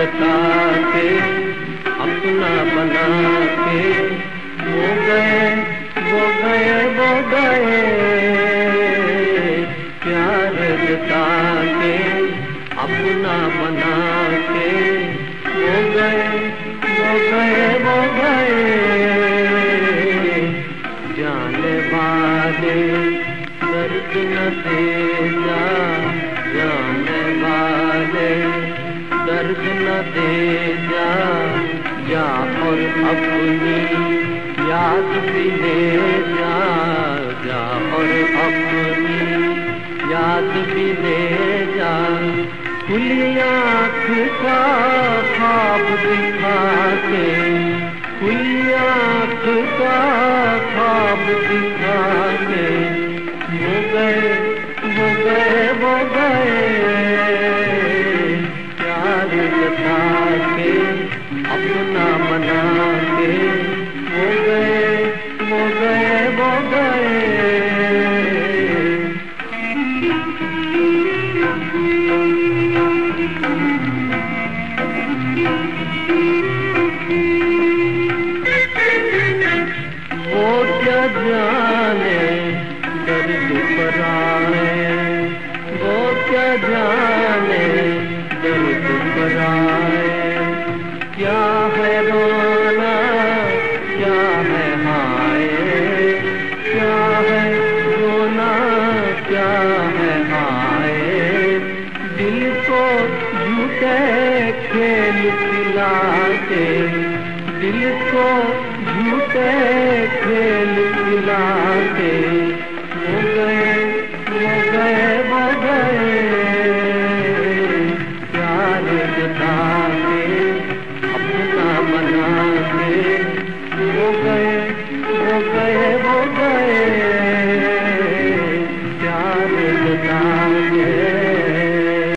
जता के अपना बना के वो गए वो गए वो गए। प्यार जता के अपना बना के वो गए वो गए वो गए। जाने वाले, दर्द न दे। दे जा जा और अपनी याद भी ले जा जा और अपनी याद भी ले जा खुली आँख का ख्वाब दिखा के खुली आँख का ख्वाब दिखा के वो गए वो गए वो गए जाने, दर्द पराए वो क्या जाने, दर्द पराए क्या है रोना, क्या है हाय। क्या है रोना, क्या है हाय। दिल को झूठे खेल खिला के दिल को झूठे खेल खिला के